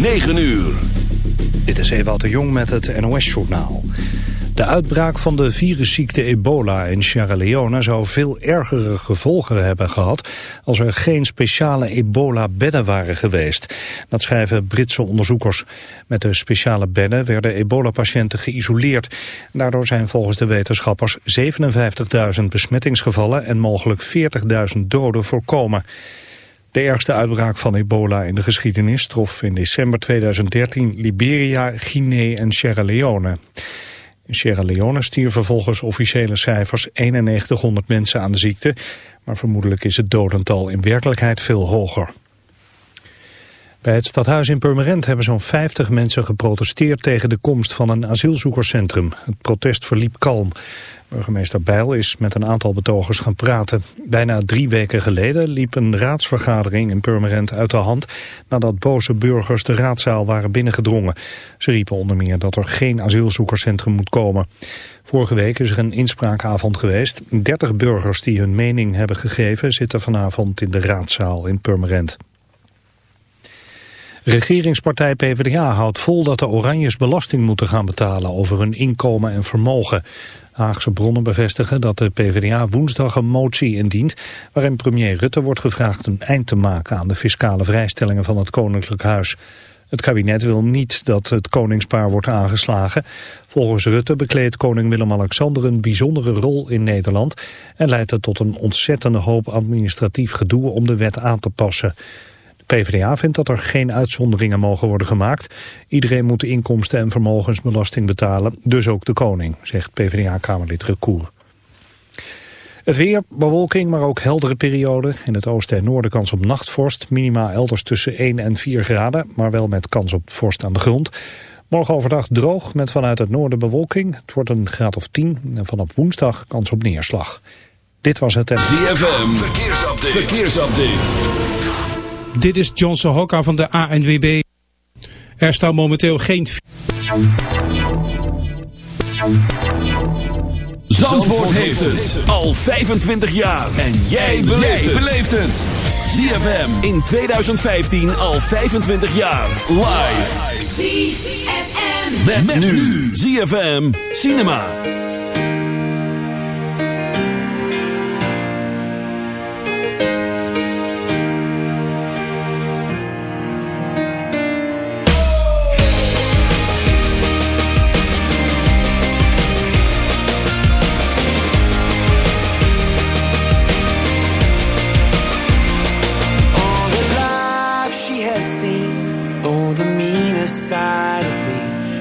9 uur. Dit is Ewout de Jong met het NOS-journaal. De uitbraak van de virusziekte ebola in Sierra Leone zou veel ergere gevolgen hebben gehad als er geen speciale ebola-bedden waren geweest. Dat schrijven Britse onderzoekers. Met de speciale bedden werden ebola-patiënten geïsoleerd. Daardoor zijn volgens de wetenschappers 57.000 besmettingsgevallen en mogelijk 40.000 doden voorkomen. De ergste uitbraak van ebola in de geschiedenis trof in december 2013 Liberia, Guinea en Sierra Leone. In Sierra Leone stierven volgens officiële cijfers 9100 mensen aan de ziekte, maar vermoedelijk is het dodental in werkelijkheid veel hoger. Bij het stadhuis in Purmerend hebben zo'n 50 mensen geprotesteerd tegen de komst van een asielzoekerscentrum. Het protest verliep kalm. Burgemeester Bijl is met een aantal betogers gaan praten. Bijna drie weken geleden liep een raadsvergadering in Purmerend uit de hand... nadat boze burgers de raadzaal waren binnengedrongen. Ze riepen onder meer dat er geen asielzoekerscentrum moet komen. Vorige week is er een inspraakavond geweest. 30 burgers die hun mening hebben gegeven zitten vanavond in de raadzaal in Purmerend. Regeringspartij PvdA houdt vol dat de Oranjes belasting moeten gaan betalen over hun inkomen en vermogen. Haagse bronnen bevestigen dat de PvdA woensdag een motie indient... waarin premier Rutte wordt gevraagd een eind te maken aan de fiscale vrijstellingen van het Koninklijk Huis. Het kabinet wil niet dat het koningspaar wordt aangeslagen. Volgens Rutte bekleedt koning Willem-Alexander een bijzondere rol in Nederland... en leidt het tot een ontzettende hoop administratief gedoe om de wet aan te passen. PvdA vindt dat er geen uitzonderingen mogen worden gemaakt. Iedereen moet inkomsten- en vermogensbelasting betalen, dus ook de koning, zegt PvdA-kamerlid Recour. Het weer, bewolking, maar ook heldere perioden. In het oosten en noorden kans op nachtvorst. Minima elders tussen 1 en 4 graden, maar wel met kans op vorst aan de grond. Morgen overdag droog met vanuit het noorden bewolking. Het wordt een graad of 10 en vanaf woensdag kans op neerslag. Dit was het... ZFM, verkeersupdate. verkeersupdate. Dit is Johnson Hokka van de ANWB. Er staat momenteel geen... Zandvoort heeft het al 25 jaar. En jij beleeft het. ZFM in 2015 al 25 jaar. Live. ZFM. Met, nu. ZFM Cinema.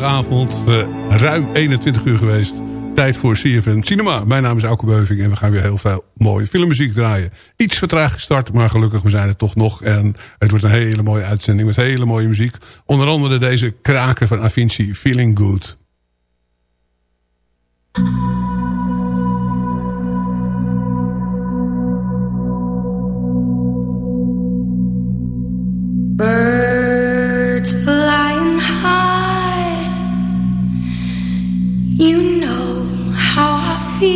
Maandagavond uh, ruim 21 uur geweest. Tijd voor CFM Cinema. Mijn naam is Auke Beuving en we gaan weer heel veel mooie filmmuziek draaien. Iets vertraagd gestart, maar gelukkig we zijn er toch nog. En het wordt een hele mooie uitzending met hele mooie muziek. Onder andere deze kraken van Avinci, Feeling Good.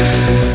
Yes.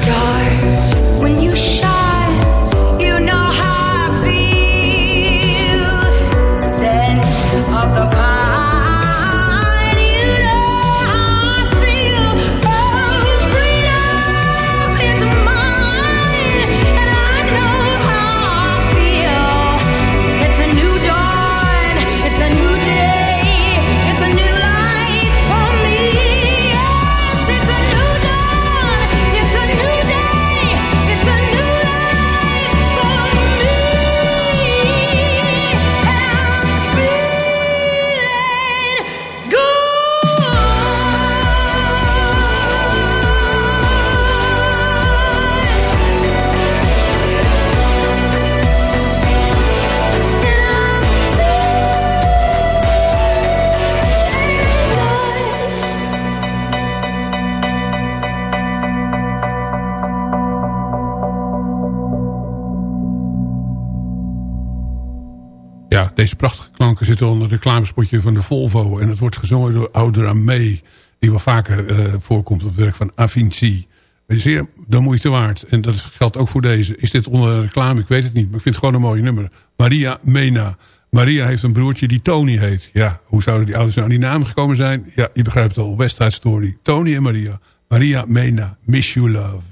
Klanken zitten onder een reclamespotje van de Volvo. En het wordt gezongen door Audra May. Die wel vaker uh, voorkomt op het werk van Avinci. Zeer de moeite waard. En dat geldt ook voor deze. Is dit onder reclame? Ik weet het niet. Maar ik vind het gewoon een mooie nummer. Maria Mena. Maria heeft een broertje die Tony heet. Ja, hoe zouden die ouders nou aan die naam gekomen zijn? Ja, je begrijpt al. West Side Story. Tony en Maria. Maria Mena. Miss You Love.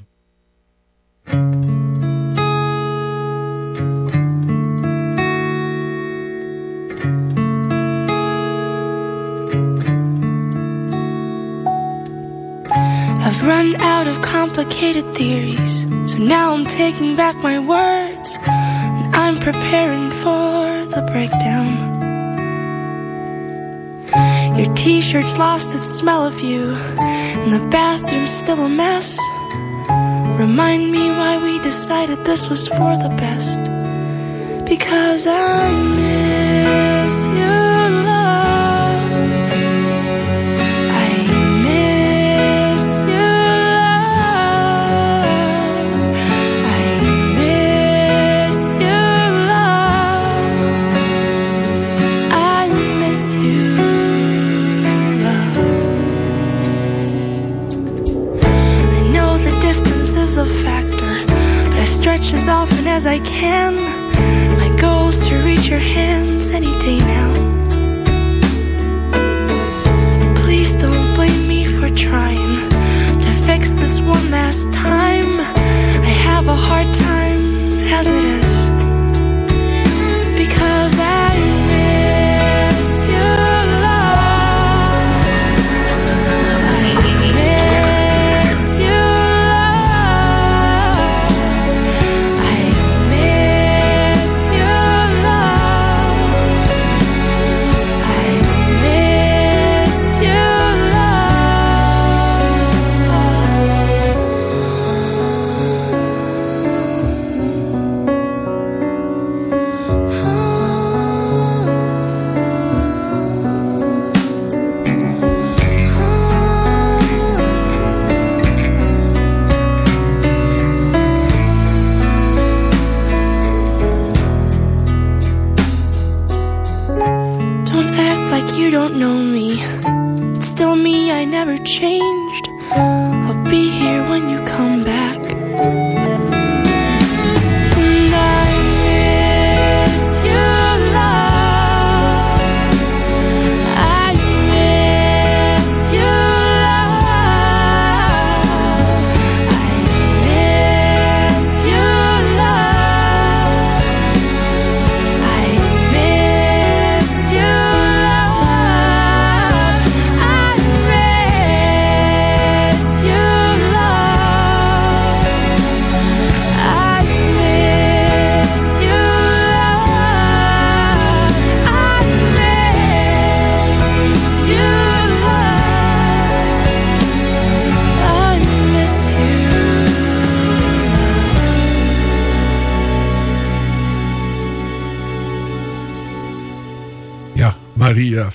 I've run out of complicated theories, so now I'm taking back my words, and I'm preparing for the breakdown. Your t shirt's lost its smell of you, and the bathroom's still a mess. Remind me why we decided this was for the best. Because I miss you. As often as I can. My goal's to reach your hands any day now. Please don't blame me for trying to fix this one last time. I have a hard time as it is. Because I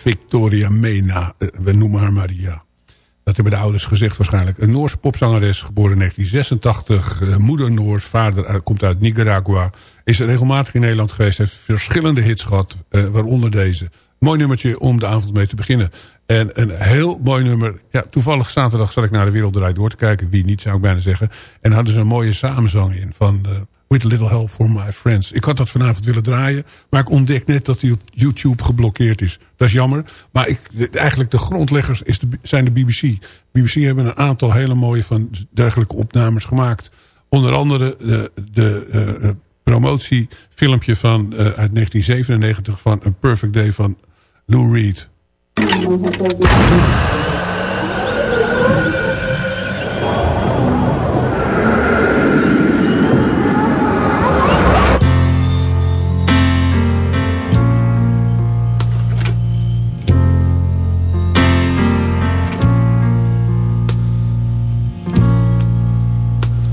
Victoria Mena. Eh, we noemen haar Maria. Dat hebben de ouders gezegd waarschijnlijk. Een Noorse popzangeres, geboren in 1986. Eh, moeder Noors, vader komt uit Nicaragua. Is regelmatig in Nederland geweest. Heeft verschillende hits gehad, eh, waaronder deze. Mooi nummertje om de avond mee te beginnen. En een heel mooi nummer. Ja, toevallig zaterdag zat ik naar de Wereld door te kijken. Wie niet, zou ik bijna zeggen. En hadden ze een mooie samenzang in van... With a Little Help for My Friends. Ik had dat vanavond willen draaien, maar ik ontdek net dat hij op YouTube geblokkeerd is. Dat is jammer, maar ik, eigenlijk de grondleggers is de, zijn de BBC. BBC hebben een aantal hele mooie van dergelijke opnames gemaakt. Onder andere de, de uh, promotiefilmpje van, uh, uit 1997 van A Perfect Day van Lou Reed.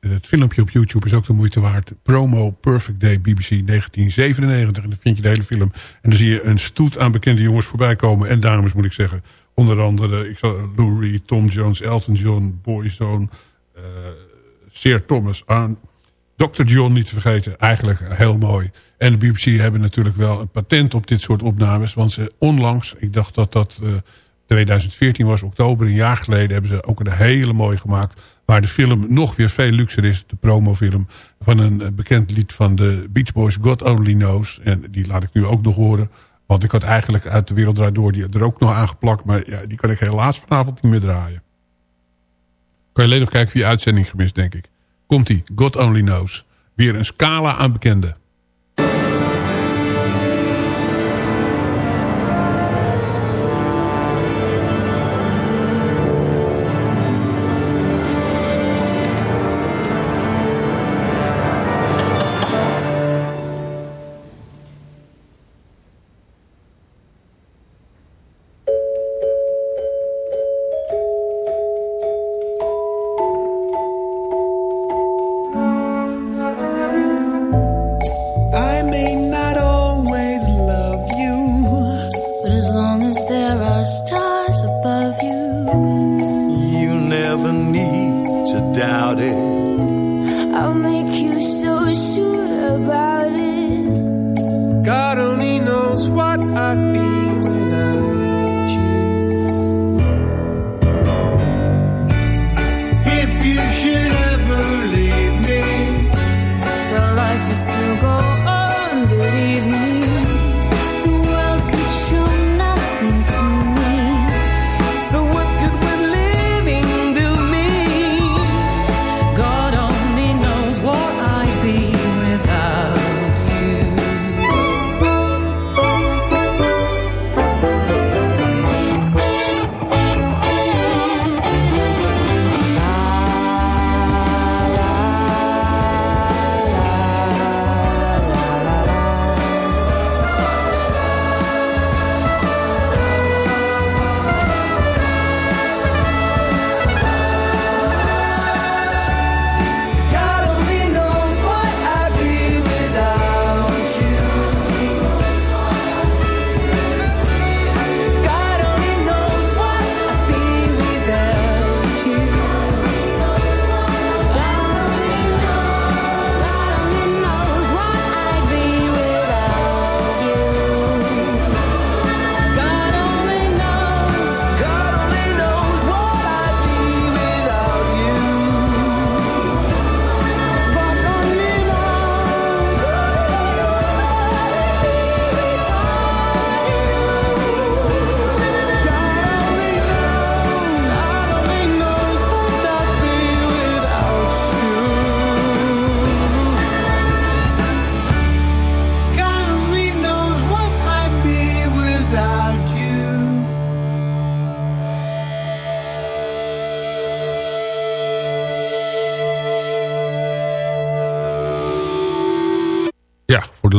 Het filmpje op YouTube is ook de moeite waard. Promo Perfect Day BBC 1997. En dan vind je de hele film. En dan zie je een stoet aan bekende jongens voorbij komen. En dames moet ik zeggen. Onder andere ik zal, Lou Reed, Tom Jones, Elton John, Boyzone, eh Sir Thomas aan. Dr. John niet te vergeten. Eigenlijk heel mooi. En de BBC hebben natuurlijk wel een patent op dit soort opnames. Want ze onlangs, ik dacht dat dat eh, 2014 was, oktober, een jaar geleden... hebben ze ook een hele mooie gemaakt. Waar de film nog weer veel luxer is. De promofilm van een eh, bekend lied van de Beach Boys, God Only Knows. En die laat ik nu ook nog horen. Want ik had eigenlijk uit de Wereld Draait Door die er ook nog aangeplakt. Maar ja, die kan ik helaas vanavond niet meer draaien. Kan je alleen nog kijken via uitzending gemist, denk ik. Komt-ie, God Only Knows. Weer een scala aan bekenden.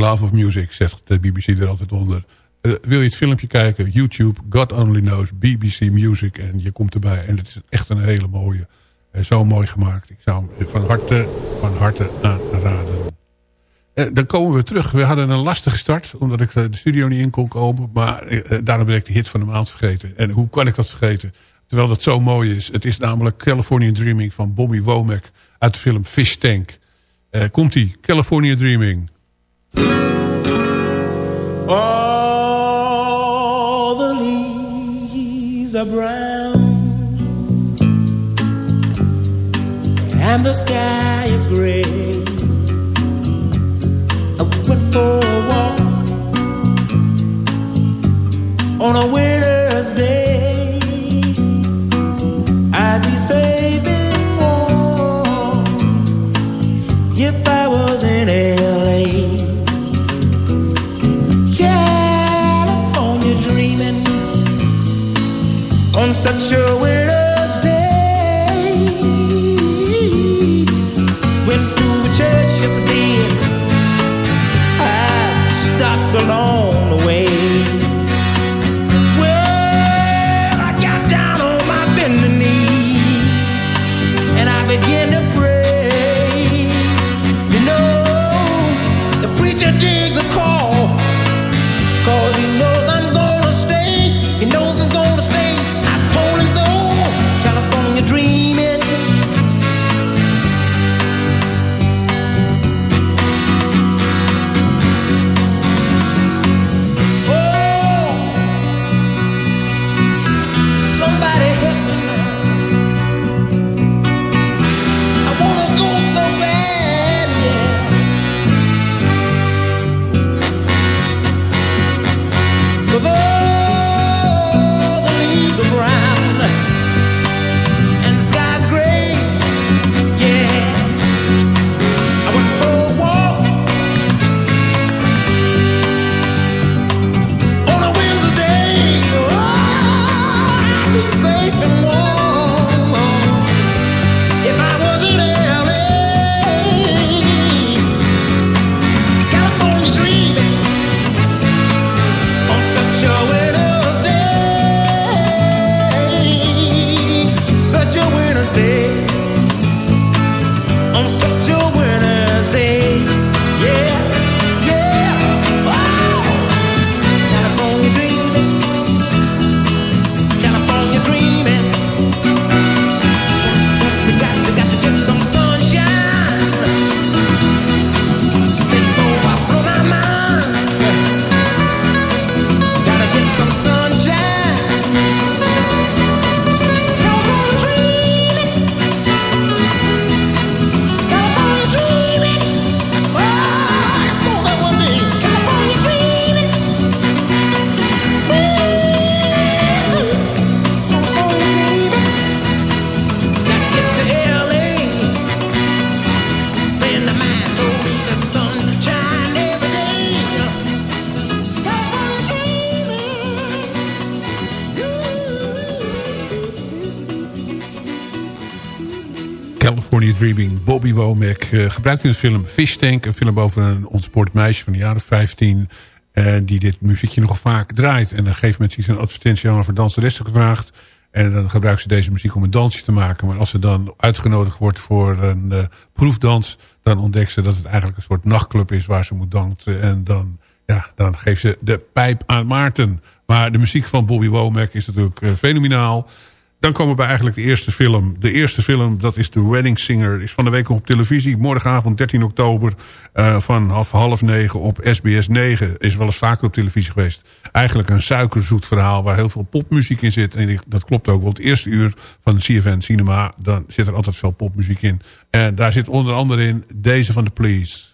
Love of music, zegt de BBC er altijd onder. Uh, wil je het filmpje kijken? YouTube, God Only Knows, BBC Music. En je komt erbij. En het is echt een hele mooie. Uh, zo mooi gemaakt. Ik zou hem van harte, van harte aanraden. Uh, dan komen we terug. We hadden een lastige start. Omdat ik de studio niet in kon komen. Maar daarom ben ik de hit van de maand vergeten. En hoe kan ik dat vergeten? Terwijl dat zo mooi is. Het is namelijk California Dreaming van Bobby Womack. Uit de film Fish Tank. Komt-ie. California Dreaming. All the leaves are brown. And the sky is gray. I went for a walk On a winter's day I'd be safe such a winter's gebruikt in de film Fish Tank. Een film over een ontspoord meisje van de jaren 15. Uh, die dit muziekje nogal vaak draait. En op een gegeven ze een advertentie aan voor danseressen gevraagd. En dan gebruikt ze deze muziek om een dansje te maken. Maar als ze dan uitgenodigd wordt voor een uh, proefdans... dan ontdekt ze dat het eigenlijk een soort nachtclub is waar ze moet dansen. En dan, ja, dan geeft ze de pijp aan Maarten. Maar de muziek van Bobby Womack is natuurlijk uh, fenomenaal. Dan komen we bij eigenlijk de eerste film. De eerste film, dat is The Wedding Singer. Is van de week op televisie. Morgenavond 13 oktober uh, vanaf half negen op SBS 9. Is wel eens vaker op televisie geweest. Eigenlijk een suikerzoet verhaal waar heel veel popmuziek in zit. En dat klopt ook. Want het eerste uur van de CFN Cinema, dan zit er altijd veel popmuziek in. En daar zit onder andere in deze van de Please.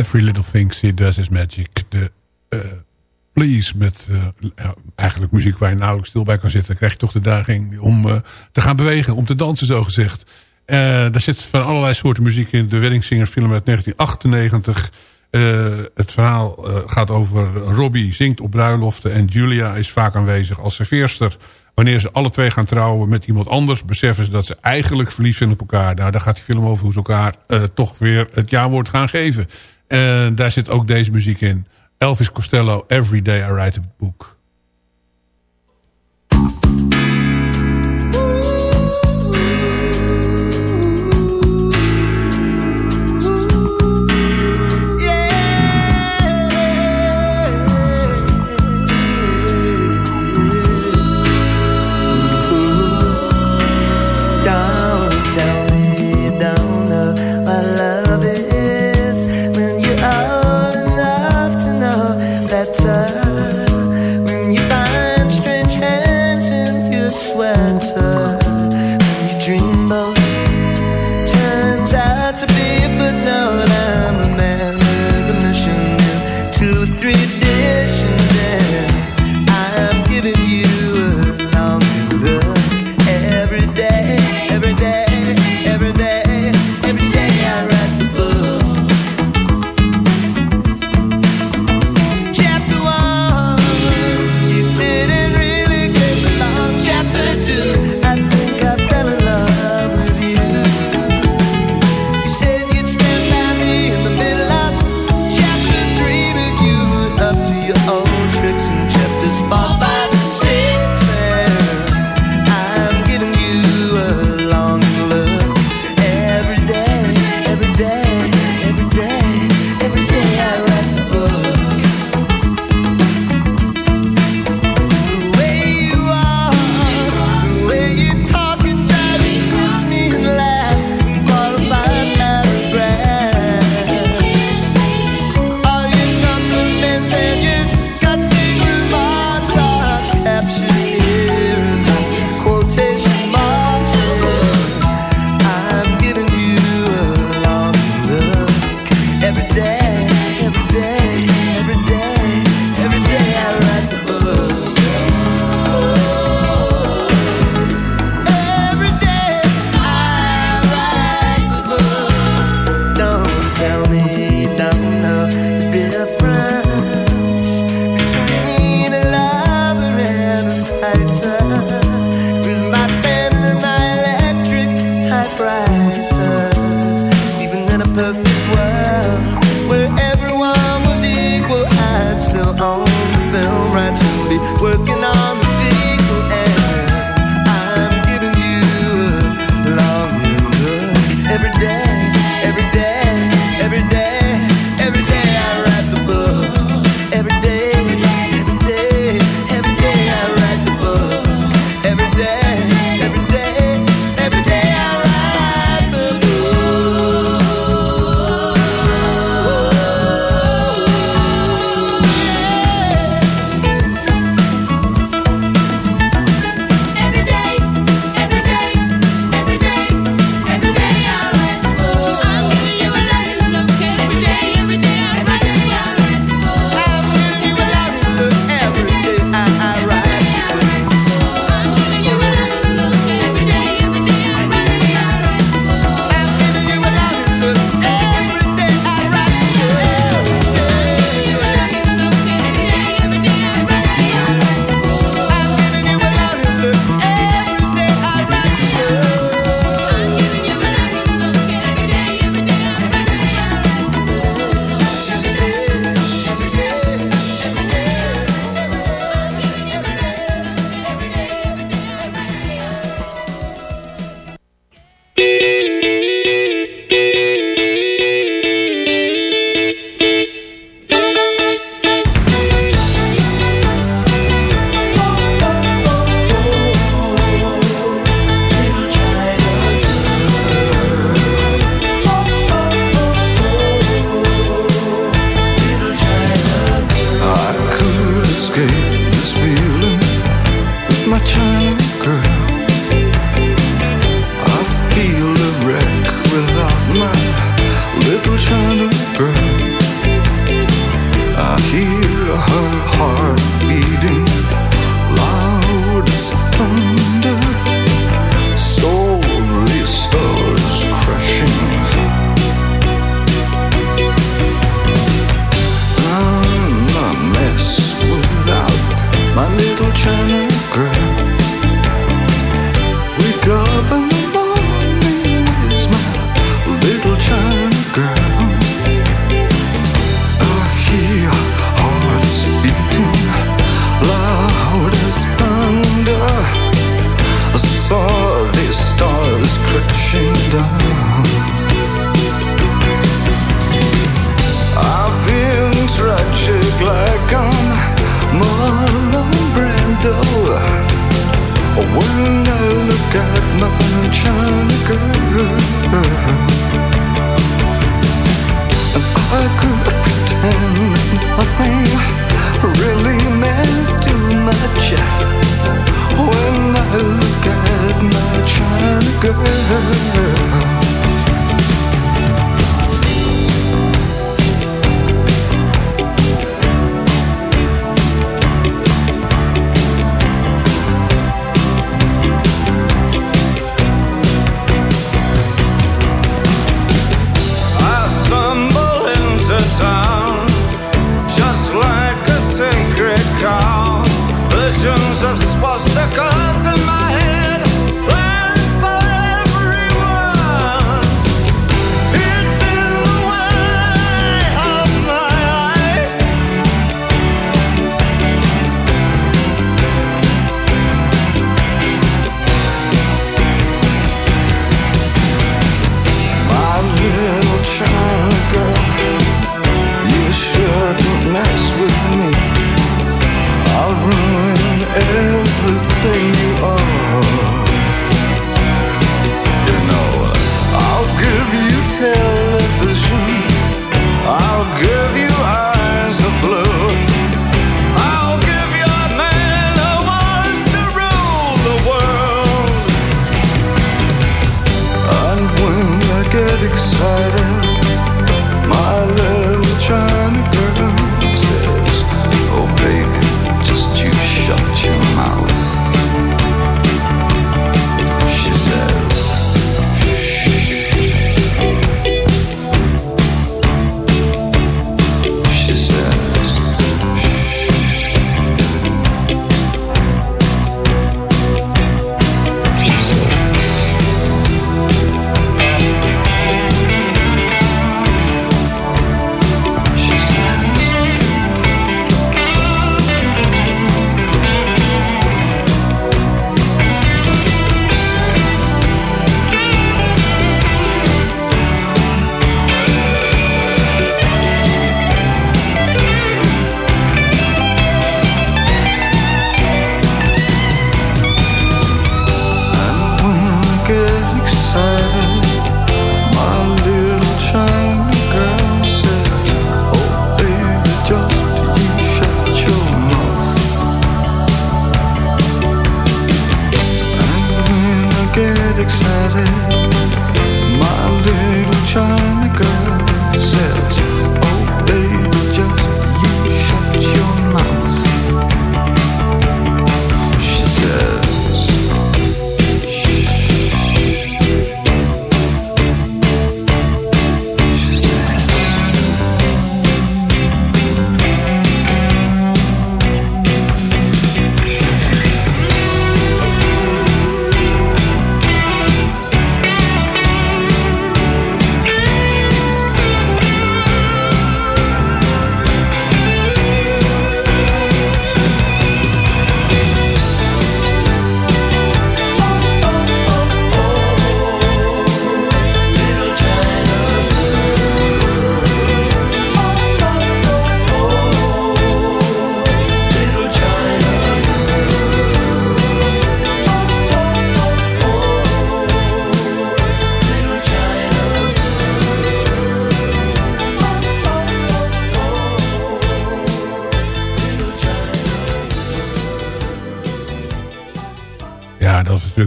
Every Little Thing She Does Is Magic. De uh, Please met ja, eigenlijk muziek waar je nauwelijks stil bij kan zitten. Krijg je toch de daging om uh, te gaan bewegen, om te dansen zo gezegd. daar zit van allerlei soorten muziek in. De Wedding Singer film uit 1998. het verhaal gaat over Robbie zingt op bruiloften en Julia is vaak aanwezig als serveerster. Wanneer ze alle twee gaan trouwen met iemand anders... beseffen ze dat ze eigenlijk verliefd zijn op elkaar. Nou, daar gaat die film over hoe ze elkaar toch weer het jaarwoord gaan geven. En daar zit ook deze muziek in. Elvis Costello, Every Day I Write a Book.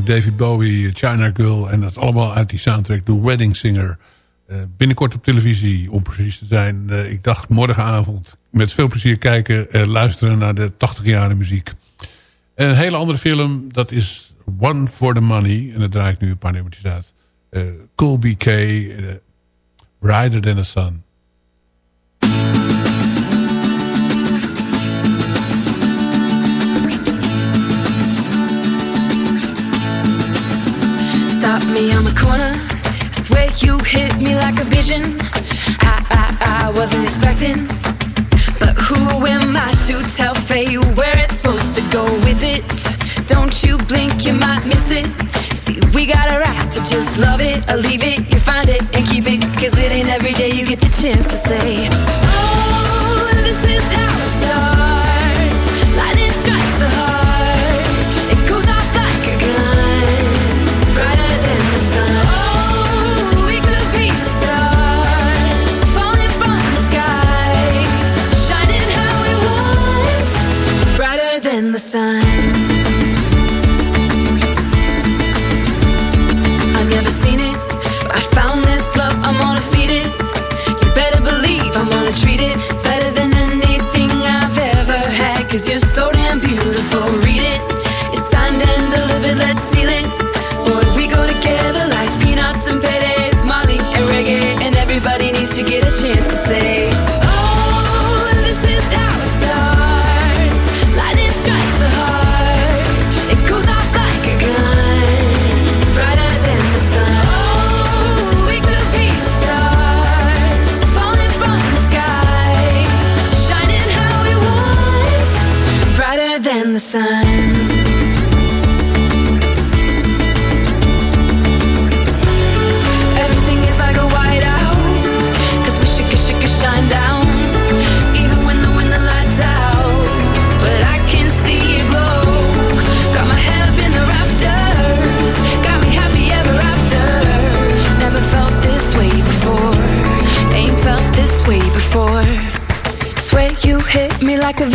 Natuurlijk David Bowie, China Girl. En dat allemaal uit die soundtrack The Wedding Singer. Eh, binnenkort op televisie, om precies te zijn. Eh, ik dacht morgenavond met veel plezier kijken... en luisteren naar de 80 jaren muziek. Een hele andere film, dat is One for the Money. En daar draai ik nu een paar nummertjes uit. Eh BK, eh, Brighter Than the Sun. Me on the corner. Swear you hit me like a vision. I, I, I wasn't expecting. But who am I to tell fate where it's supposed to go with it? Don't you blink, you might miss it. See, we got a right to just love it or leave it. You find it and keep it. Cause it ain't every day you get the chance to say, Oh, this is how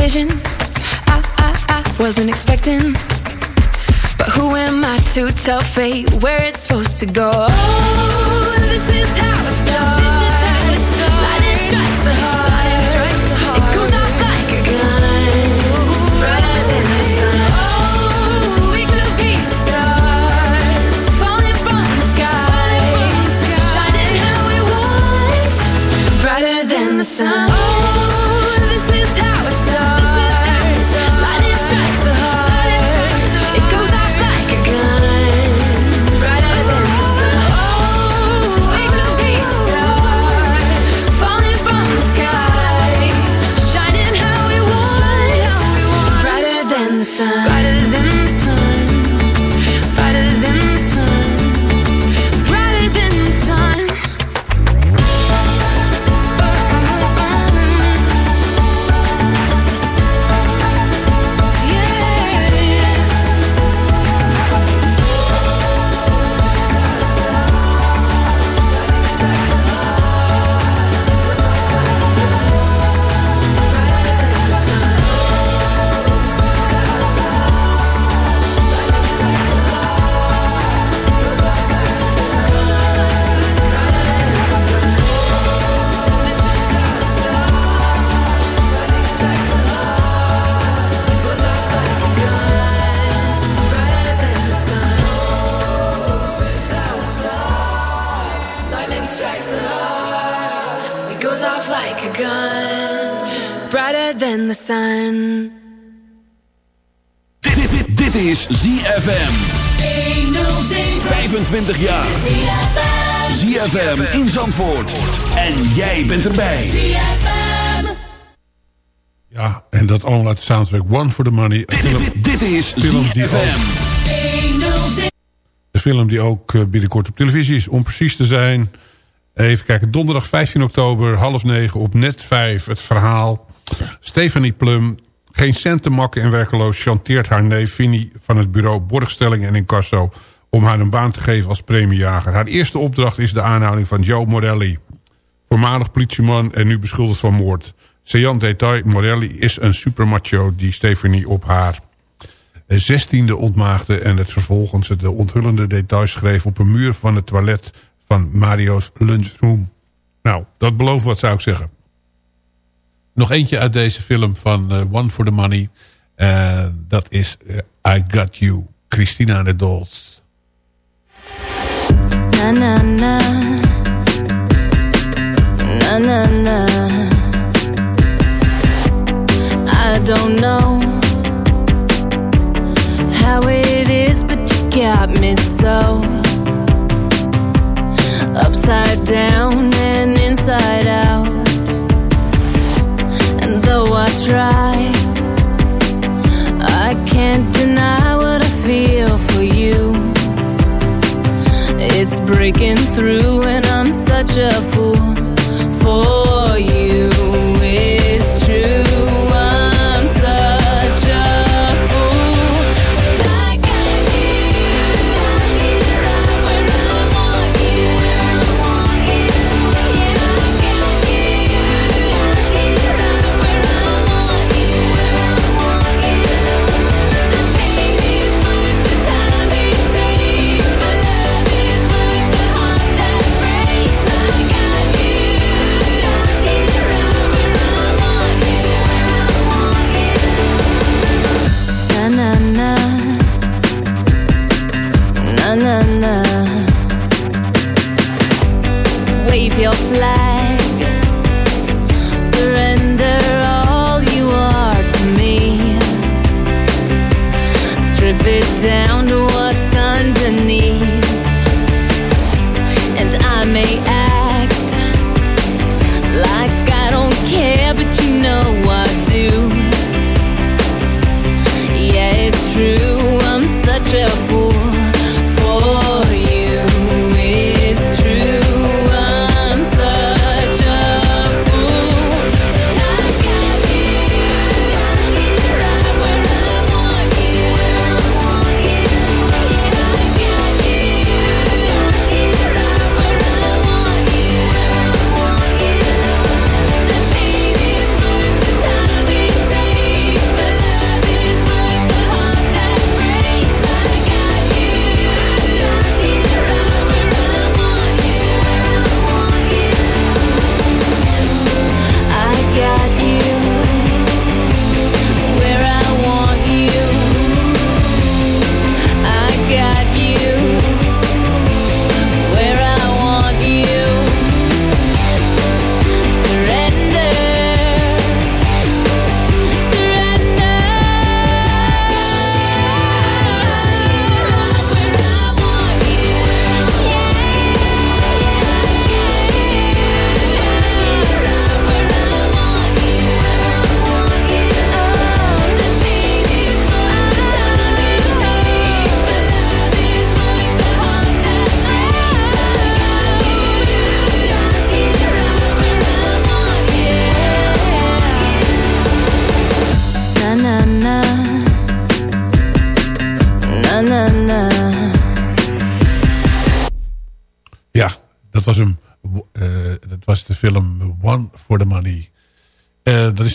vision. I I I wasn't expecting. But who am I to tell fate where it's supposed to go? Oh, this is how like a gun, brighter than the sun. Dit, dit, dit, dit is ZFM. 25 jaar. ZFM in Zandvoort. En jij bent erbij. Ja, en dat allemaal uit de soundtrack One for the Money. Film, Dit is film ZFM. een film die ook eh, binnenkort op televisie is. Om precies te zijn, even kijken, donderdag 15 oktober, half negen op net 5. Het verhaal, Stephanie Plum, geen cent te makken en werkeloos... chanteert haar neef Vinnie van het bureau Borgstelling en Incasso... om haar een baan te geven als premiejager. Haar eerste opdracht is de aanhouding van Joe Morelli. Voormalig politieman en nu beschuldigd van moord. Sejan Detail Morelli is een supermacho die Stephanie op haar zestiende ontmaagde... en het vervolgens de onthullende details schreef op een muur van het toilet van Mario's lunchroom. Nou, dat belooft wat zou ik zeggen. Nog eentje uit deze film van eh, One for the Money. Eh, dat is eh, I Got You, Christina de Dolls. Na na na. Na na na. I don't know how it is, but you got me so upside down and inside out. And though I try, I can't deny what I feel for you. It's breaking through, and I'm such a fool for you.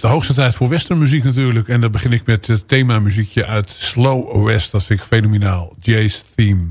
De hoogste tijd voor westernmuziek natuurlijk. En dan begin ik met het themamuziekje uit Slow West. Dat vind ik fenomenaal. Jay's Theme.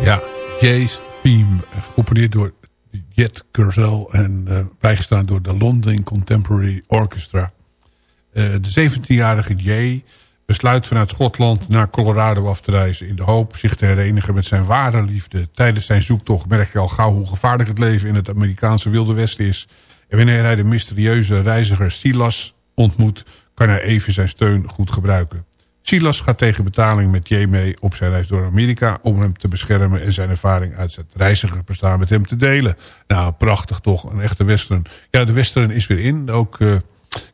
Ja, Jay's Theme. Gecomponeerd door Jet Curzel en uh, bijgestaan door de London Contemporary Orchestra. Uh, de 17-jarige Jay besluit vanuit Schotland naar Colorado af te reizen... in de hoop zich te herenigen met zijn ware liefde. Tijdens zijn zoektocht merk je al gauw hoe gevaarlijk het leven in het Amerikaanse Wilde Westen is... En wanneer hij de mysterieuze reiziger Silas ontmoet... kan hij even zijn steun goed gebruiken. Silas gaat tegen betaling met Jay mee op zijn reis door Amerika... om hem te beschermen en zijn ervaring uit het reizigersbestaan met hem te delen. Nou, prachtig toch, een echte western. Ja, de western is weer in. Ook uh,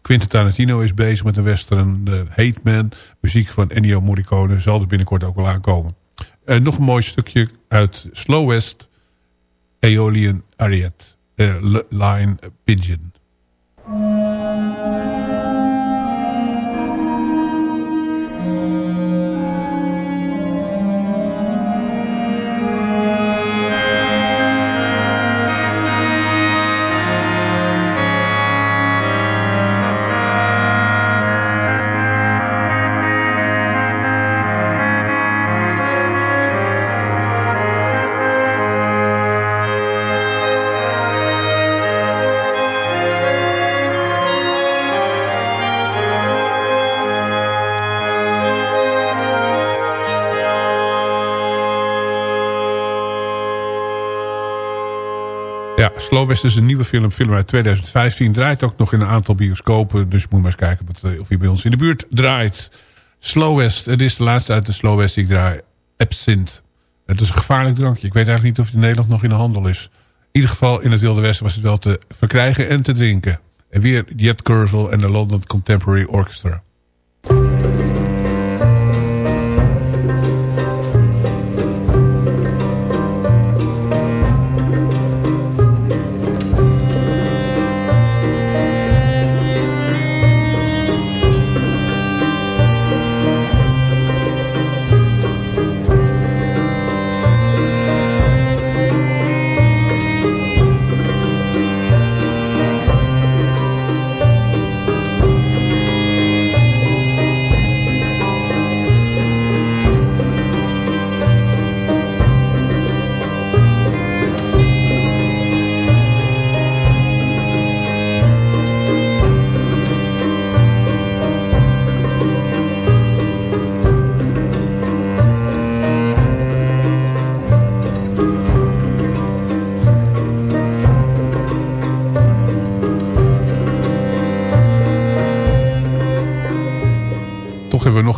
Quentin Tarantino is bezig met een western. De Hate Man, muziek van Ennio Morricone... zal er binnenkort ook wel aankomen. Nog een mooi stukje uit Slow West... Aeolian Ariet, uh, Line Pigeon. West is een nieuwe film, film uit 2015. Draait ook nog in een aantal bioscopen. Dus je moet maar eens kijken wat, of hij bij ons in de buurt draait. Slow West, het is de laatste uit de Slow West die ik draai. Absinthe. Het is een gevaarlijk drankje. Ik weet eigenlijk niet of het in Nederland nog in de handel is. In ieder geval in het Wilde Westen was het wel te verkrijgen en te drinken. En weer Jet Curzel en de London Contemporary Orchestra.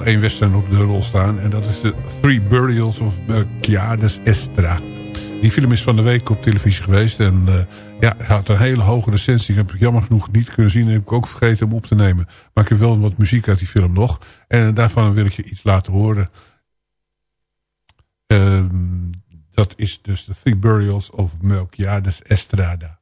Één op de rol staan. En dat is de Three Burials of Melquiades Estra. Die film is van de week op televisie geweest. En uh, ja, had een hele hoge recensie. heb ik jammer genoeg niet kunnen zien. En heb ik ook vergeten om op te nemen. Maar ik heb wel wat muziek uit die film nog. En daarvan wil ik je iets laten horen. Uh, dat is dus de Three Burials of Melquiades Estrada.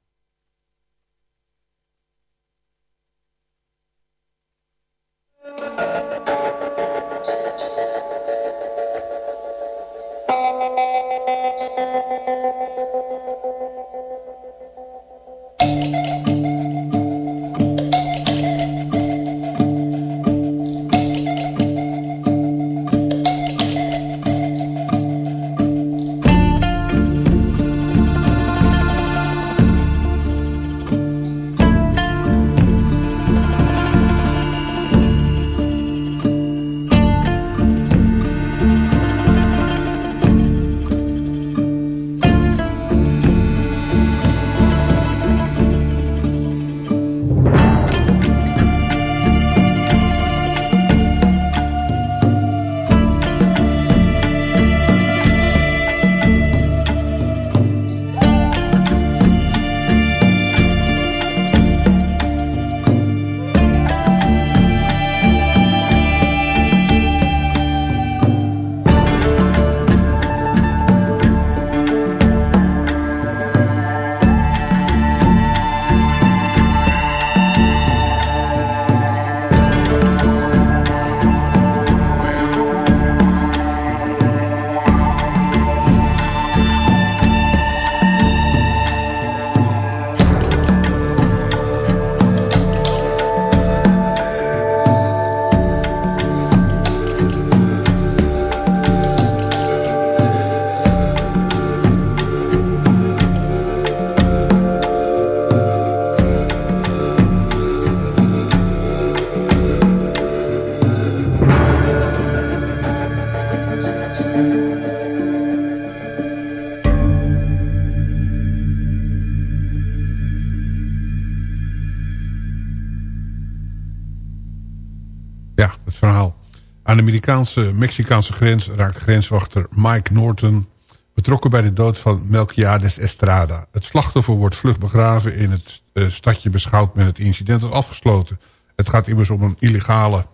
Amerikaanse-Mexicaanse grens raakt grenswachter Mike Norton... betrokken bij de dood van Melquiades Estrada. Het slachtoffer wordt vlug begraven in het uh, stadje beschouwd met het incident als afgesloten. Het gaat immers om een illegale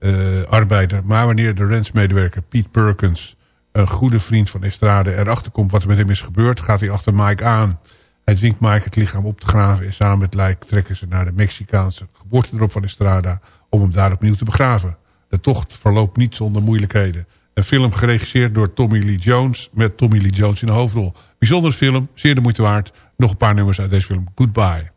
uh, arbeider. Maar wanneer de ranchmedewerker Pete Perkins... een goede vriend van Estrada erachter komt wat er met hem is gebeurd... gaat hij achter Mike aan... Hij dwingt Mike het lichaam op te graven en samen met Lijk trekken ze naar de Mexicaanse geboortedrop van Estrada om hem daar opnieuw te begraven. De tocht verloopt niet zonder moeilijkheden. Een film geregisseerd door Tommy Lee Jones met Tommy Lee Jones in de hoofdrol. Bijzondere film, zeer de moeite waard. Nog een paar nummers uit deze film. Goodbye.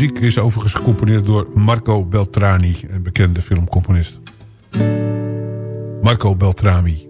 muziek is overigens gecomponeerd door Marco Beltrami, een bekende filmcomponist. Marco Beltrami.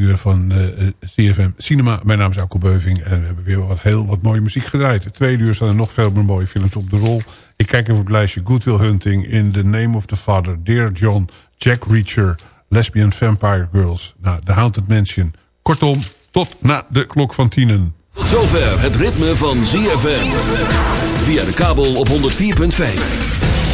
Uur van uh, eh, CFM Cinema. Mijn naam is Alko Beuving en we hebben weer wat, heel wat mooie muziek gedraaid. De tweede uur staan er nog veel meer mooie films op de rol. Ik kijk even op het lijstje Good Will Hunting, In the Name of the Father, Dear John, Jack Reacher, Lesbian Vampire Girls, nou, The Haunted Mansion. Kortom, tot na de klok van tienen. Tot zover het ritme van ZFM. Via de kabel op 104.5.